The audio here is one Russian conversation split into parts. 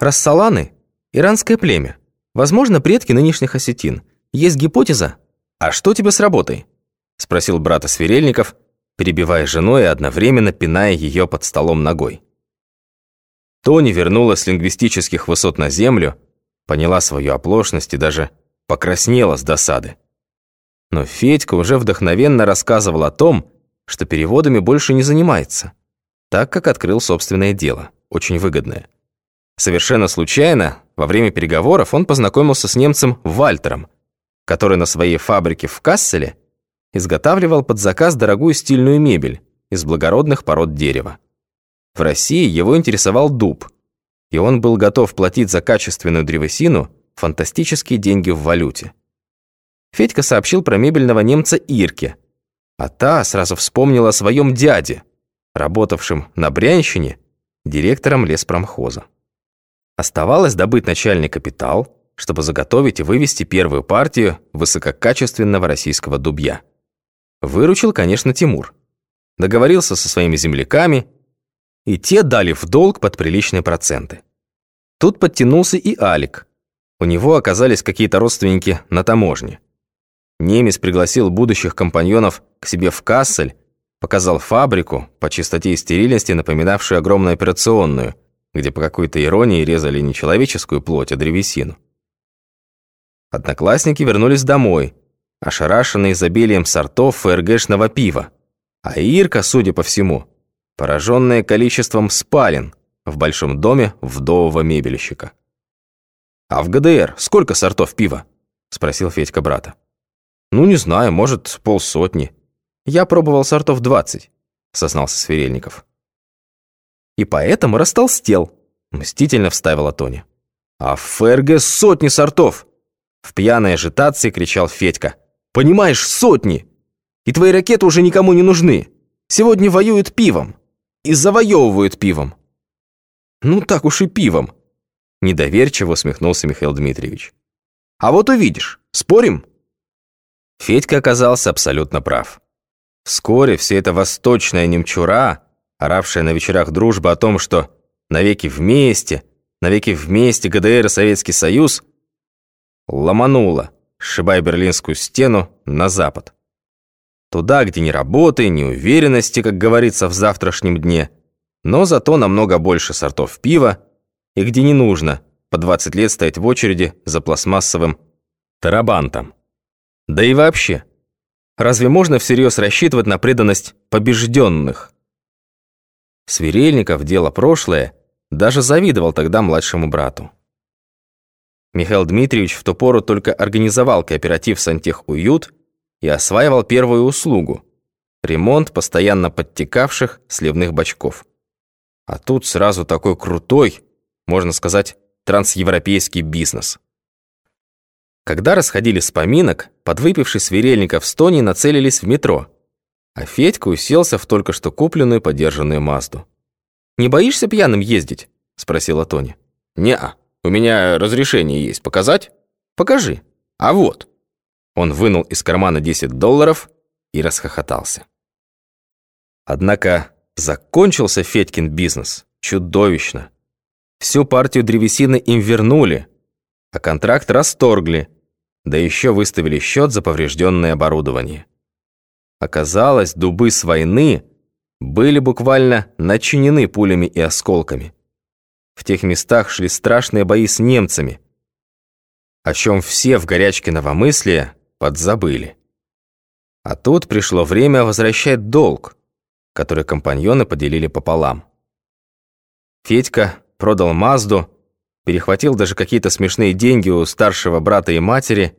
Рассаланы – иранское племя. Возможно, предки нынешних осетин. Есть гипотеза? А что тебе с работой? Спросил брата Сверельников, перебивая жену и одновременно пиная ее под столом ногой. Тони вернулась с лингвистических высот на землю, поняла свою оплошность и даже покраснела с досады. Но Федька уже вдохновенно рассказывал о том, что переводами больше не занимается, так как открыл собственное дело, очень выгодное. Совершенно случайно, во время переговоров, он познакомился с немцем Вальтером, который на своей фабрике в Касселе изготавливал под заказ дорогую стильную мебель из благородных пород дерева. В России его интересовал дуб, и он был готов платить за качественную древесину фантастические деньги в валюте. Федька сообщил про мебельного немца Ирке, а та сразу вспомнила о своем дяде, работавшем на Брянщине директором леспромхоза. Оставалось добыть начальный капитал, чтобы заготовить и вывести первую партию высококачественного российского дубья. Выручил, конечно, Тимур. Договорился со своими земляками, и те дали в долг под приличные проценты. Тут подтянулся и Алик. У него оказались какие-то родственники на таможне. Немец пригласил будущих компаньонов к себе в Кассель, показал фабрику, по чистоте и стерильности напоминавшую огромную операционную – где по какой-то иронии резали не человеческую плоть, а древесину. Одноклассники вернулись домой, ошарашенные изобилием сортов ФРГшного пива. А Ирка, судя по всему, пораженная количеством спален в большом доме вдового мебельщика. «А в ГДР сколько сортов пива?» – спросил Федька брата. «Ну, не знаю, может, полсотни. Я пробовал сортов двадцать», – сознался Сверельников и поэтому растолстел», – мстительно вставила Тоня. «А в ФРГ сотни сортов!» В пьяной ажитации кричал Федька. «Понимаешь, сотни! И твои ракеты уже никому не нужны. Сегодня воюют пивом. И завоевывают пивом». «Ну так уж и пивом», – недоверчиво усмехнулся Михаил Дмитриевич. «А вот увидишь. Спорим?» Федька оказался абсолютно прав. Вскоре вся эта восточная немчура оравшая на вечерах дружба о том, что навеки вместе, навеки вместе ГДР и Советский Союз, ломанула, сшибая Берлинскую стену на запад. Туда, где ни работы, ни уверенности, как говорится в завтрашнем дне, но зато намного больше сортов пива, и где не нужно по 20 лет стоять в очереди за пластмассовым тарабантом. Да и вообще, разве можно всерьез рассчитывать на преданность побежденных? Сверельников, дело прошлое, даже завидовал тогда младшему брату. Михаил Дмитриевич в ту пору только организовал кооператив «Сантехуют» и осваивал первую услугу – ремонт постоянно подтекавших сливных бачков. А тут сразу такой крутой, можно сказать, трансевропейский бизнес. Когда расходились с поминок, подвыпивший Сверельников с Тони нацелились в метро – а Федька уселся в только что купленную подержанную Мазду. «Не боишься пьяным ездить?» – спросила Тоня. «Не-а, у меня разрешение есть. Показать?» «Покажи». «А вот». Он вынул из кармана 10 долларов и расхохотался. Однако закончился Федькин бизнес чудовищно. Всю партию древесины им вернули, а контракт расторгли, да еще выставили счет за поврежденное оборудование. Оказалось, дубы с войны были буквально начинены пулями и осколками. В тех местах шли страшные бои с немцами, о чем все в горячке новомыслия подзабыли. А тут пришло время возвращать долг, который компаньоны поделили пополам. Федька продал Мазду, перехватил даже какие-то смешные деньги у старшего брата и матери,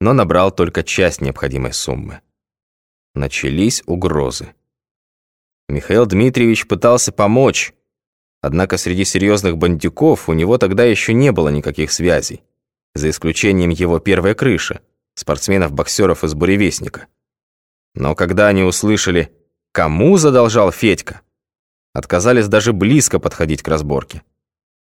но набрал только часть необходимой суммы начались угрозы. Михаил Дмитриевич пытался помочь, однако среди серьезных бандюков у него тогда еще не было никаких связей, за исключением его первой крыши, спортсменов-боксеров из Буревестника. Но когда они услышали, кому задолжал Федька, отказались даже близко подходить к разборке.